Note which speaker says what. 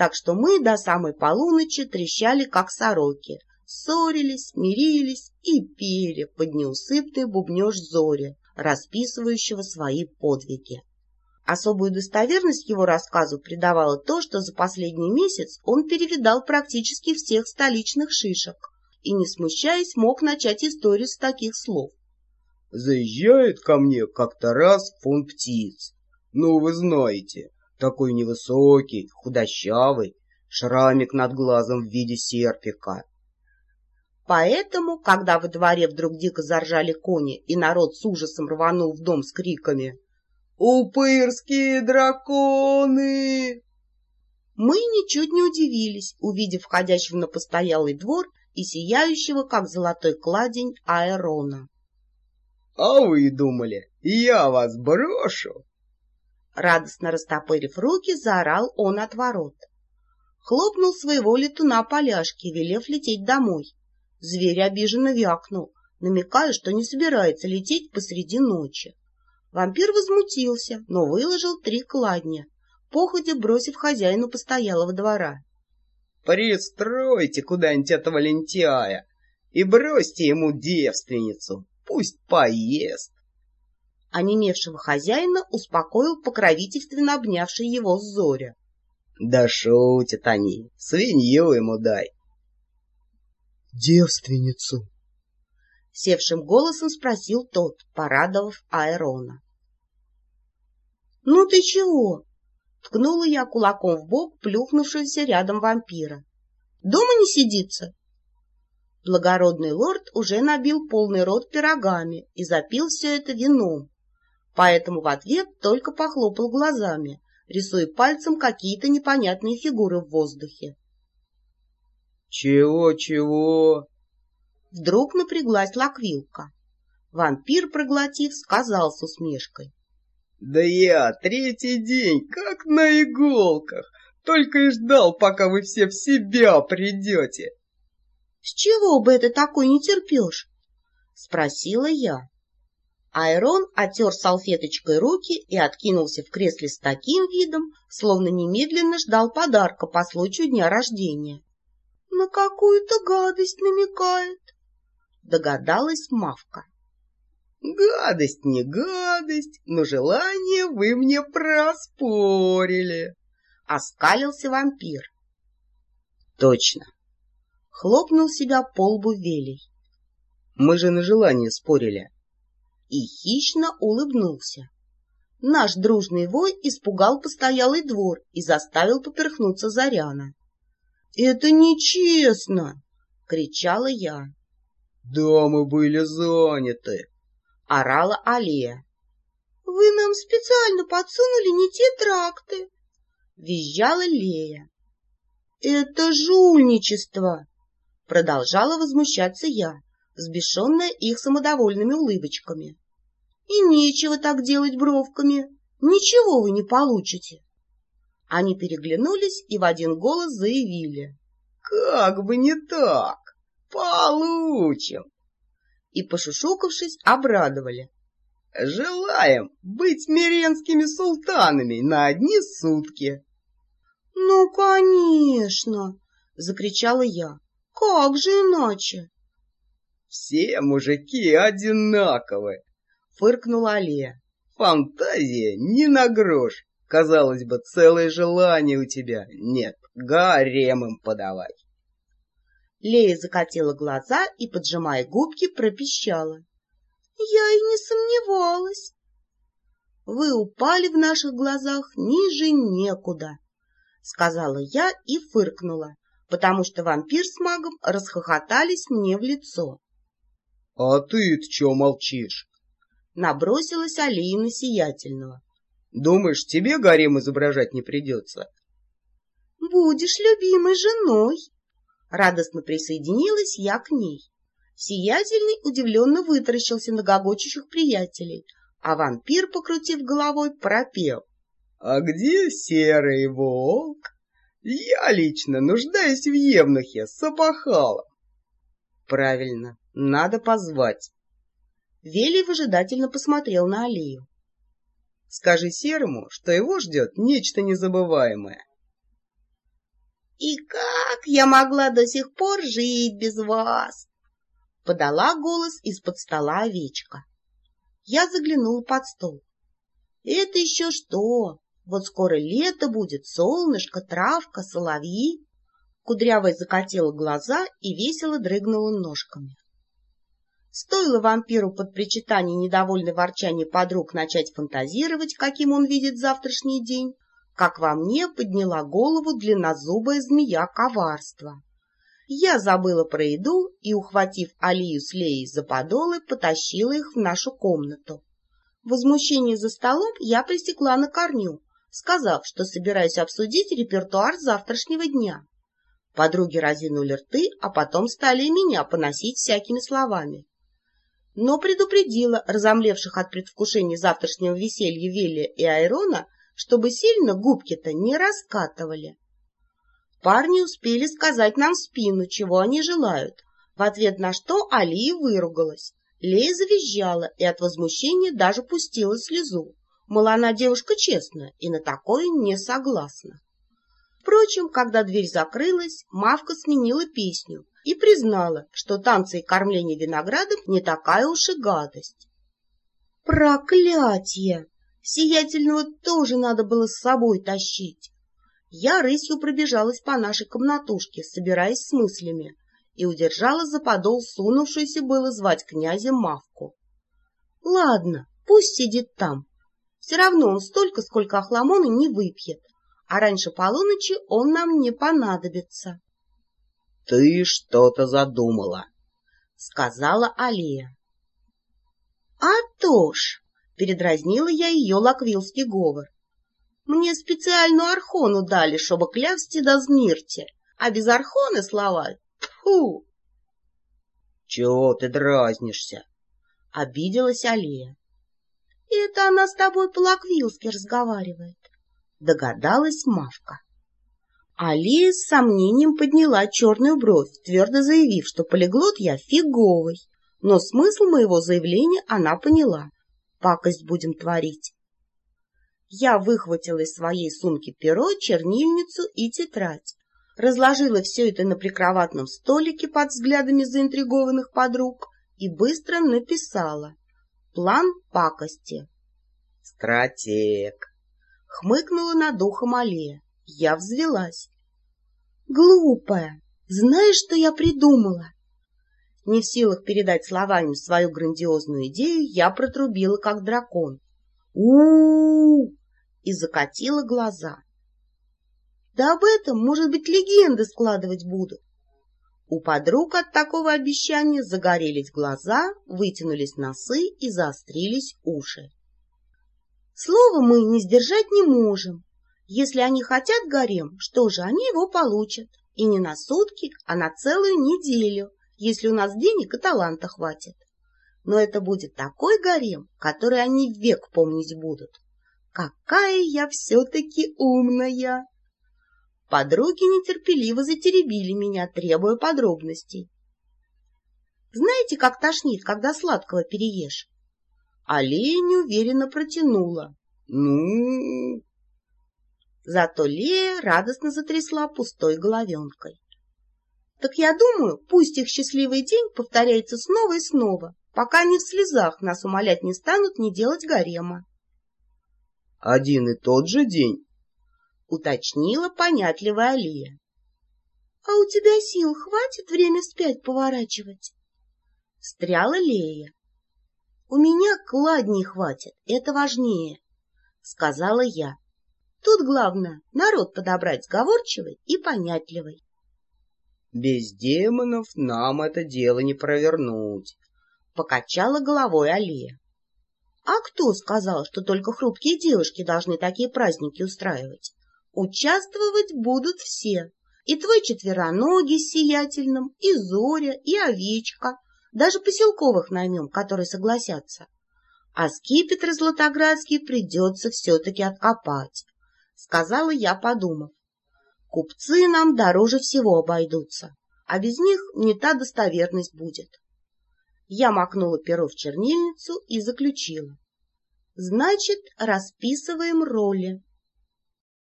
Speaker 1: так что мы до самой полуночи трещали, как сороки, ссорились, мирились и пели под неусыпный бубнеж Зори, расписывающего свои подвиги. Особую достоверность его рассказу придавало то, что за последний месяц он перевидал практически всех столичных шишек и, не смущаясь, мог начать историю с таких слов.
Speaker 2: «Заезжает ко мне как-то раз фон птиц. Ну, вы знаете, такой невысокий, худощавый, шрамик над глазом в виде серпика.
Speaker 1: Поэтому, когда во дворе вдруг дико заржали кони, и народ с ужасом рванул в дом с криками «Упырские драконы!», мы ничуть не удивились, увидев входящего на постоялый двор и сияющего, как золотой кладень, Аэрона.
Speaker 2: — А вы думали, я вас брошу?
Speaker 1: Радостно растопырив руки, заорал он от ворот. Хлопнул своего летуна поляшки, велев лететь домой. Зверь обиженно вякнул, намекая, что не собирается лететь посреди ночи. Вампир возмутился, но выложил три кладня, походя бросив хозяину постоялого двора.
Speaker 2: — Пристройте куда-нибудь этого лентяя и бросьте ему девственницу, пусть поест.
Speaker 1: Онемевшего хозяина успокоил покровительственно обнявший его Зоря.
Speaker 2: — Да шутят они, свинью ему дай.
Speaker 3: — Девственницу!
Speaker 1: — севшим голосом спросил тот, порадовав Аэрона. — Ну ты чего? — ткнула я кулаком в бок плюхнувшегося рядом вампира. — Дома не сидится? Благородный лорд уже набил полный рот пирогами и запил все это вином, поэтому в ответ только похлопал глазами, рисуя пальцем какие-то непонятные фигуры в воздухе.
Speaker 2: «Чего-чего?»
Speaker 1: Вдруг напряглась лаквилка. Вампир, проглотив, сказал с усмешкой.
Speaker 2: «Да я третий день, как на иголках, только и ждал, пока вы все в себя придете».
Speaker 1: «С чего бы это такой не терпешь?» — спросила я. Айрон отер салфеточкой руки и откинулся в кресле с таким видом, словно немедленно ждал подарка по случаю дня рождения. — На какую-то гадость намекает, — догадалась Мавка.
Speaker 2: — Гадость не гадость, но желание вы мне проспорили, —
Speaker 1: оскалился вампир.
Speaker 2: — Точно.
Speaker 1: Хлопнул себя по лбу Велий.
Speaker 2: — Мы же на желание спорили.
Speaker 1: — и хищно улыбнулся. Наш дружный вой испугал постоялый двор и заставил поперхнуться Заряна. — Это нечестно! — кричала я.
Speaker 2: — Да, мы были заняты!
Speaker 1: — орала Алия. — Вы нам специально подсунули не те тракты! — визжала Лея. — Это жульничество! — продолжала возмущаться я, взбешенная их самодовольными улыбочками. И нечего так делать бровками. Ничего вы не получите. Они переглянулись и в один голос заявили.
Speaker 2: — Как бы не так! Получим!
Speaker 1: И, пошушукавшись, обрадовали.
Speaker 2: — Желаем быть миренскими султанами на одни сутки!
Speaker 1: — Ну, конечно! — закричала я. — Как же иначе?
Speaker 2: — Все мужики одинаковые! фыркнула Алия. Фантазия не на грош. Казалось бы, целое желание у тебя. Нет, гарем им подавай.
Speaker 1: Лея закатила глаза и, поджимая губки, пропищала. Я и не сомневалась. Вы упали в наших глазах ниже некуда, сказала я и фыркнула, потому что вампир с магом расхохотались мне в лицо.
Speaker 2: — А ты-то чё молчишь?
Speaker 1: Набросилась Алина Сиятельного.
Speaker 2: — Думаешь, тебе гарем изображать не придется?
Speaker 1: — Будешь любимой женой. Радостно присоединилась я к ней. Сиятельный удивленно вытаращился на гогочущих приятелей, а вампир, покрутив головой, пропел.
Speaker 2: — А где серый волк? Я лично нуждаюсь в евнухе с опахалом. — Правильно, надо позвать.
Speaker 1: Велий выжидательно посмотрел на Алию.
Speaker 2: — Скажи Серому, что его ждет нечто незабываемое.
Speaker 1: И как я могла до сих пор жить без вас? Подала голос из-под стола овечка. Я заглянула под стол. Это еще что? Вот скоро лето будет, солнышко, травка, соловьи. Кудрявая закатила глаза и весело дрыгнула ножками. Стоило вампиру под причитание недовольной ворчания подруг начать фантазировать, каким он видит завтрашний день, как во мне подняла голову длиннозубая змея коварства. Я забыла про еду и, ухватив Алию с Леей за подолы, потащила их в нашу комнату. Возмущение за столом я пресекла на корню, сказав, что собираюсь обсудить репертуар завтрашнего дня. Подруги разинули рты, а потом стали меня поносить всякими словами. Но предупредила разомлевших от предвкушения завтрашнего веселья Велия и Айрона, чтобы сильно губки-то не раскатывали. Парни успели сказать нам в спину, чего они желают, в ответ на что Алия выругалась. Лея завизжала и от возмущения даже пустила слезу. Мол, она девушка честная и на такое не согласна. Впрочем, когда дверь закрылась, Мавка сменила песню и признала, что танцы и кормление виноградом не такая уж и гадость. Проклятье! Сиятельного тоже надо было с собой тащить. Я рысью пробежалась по нашей комнатушке, собираясь с мыслями, и удержала за подол сунувшуюся было звать князя Мавку. Ладно, пусть сидит там. Все равно он столько, сколько Ахламона не выпьет, а раньше полуночи он нам не понадобится.
Speaker 2: — Ты что-то задумала, — сказала Алия.
Speaker 1: — А то ж! — передразнила я ее лаквилский говор. — Мне специальную архону дали, чтобы клясти да знирте, а без архоны слова Фу!
Speaker 2: — Чего ты дразнишься?
Speaker 1: — обиделась Алия. — Это она с тобой по-лаквилски разговаривает, — догадалась Машка. Алия с сомнением подняла черную бровь, твердо заявив, что полиглот я фиговый. Но смысл моего заявления она поняла. Пакость будем творить. Я выхватила из своей сумки перо, чернильницу и тетрадь разложила все это на прикроватном столике под взглядами заинтригованных подруг и быстро написала «План пакости».
Speaker 2: «Стратег!»
Speaker 1: — хмыкнула над ухом Алия. Я взвелась. «Глупая! Знаешь, что я придумала?» Не в силах передать словами свою грандиозную идею, я протрубила, как дракон. у у, и закатила глаза. Да об этом, может быть, легенды складывать будут. У подруг от такого обещания загорелись глаза, вытянулись носы и заострились уши. Слово мы не сдержать не можем. Если они хотят гарем, что же, они его получат. И не на сутки, а на целую неделю, если у нас денег и таланта хватит. Но это будет такой гарем, который они век помнить будут. Какая я все-таки умная! Подруги нетерпеливо затеребили меня, требуя подробностей. Знаете, как тошнит, когда сладкого переешь? Алия неуверенно протянула. Ну... Зато Лея радостно затрясла пустой головенкой. Так я думаю, пусть их счастливый день повторяется снова и снова, пока они в слезах нас умолять не станут не делать гарема.
Speaker 2: — Один и тот же день?
Speaker 1: уточнила понятливая Алия. — А у тебя сил хватит время вспять поворачивать? — стряла Лея. — У меня кладней хватит, это важнее, — сказала я. Тут главное народ подобрать сговорчивый и понятливый.
Speaker 2: — Без демонов нам это дело не провернуть, —
Speaker 1: покачала головой Алия. — А кто сказал, что только хрупкие девушки должны такие праздники устраивать? Участвовать будут все. И твой четвероногий с сиятельным, и Зоря, и Овечка. Даже поселковых наймем, которые согласятся. А скипетр Златоградский придется все-таки откопать, — сказала я, подумав. Купцы нам дороже всего обойдутся, а без них не та достоверность будет. Я макнула перо в чернильницу и заключила. Значит, расписываем роли.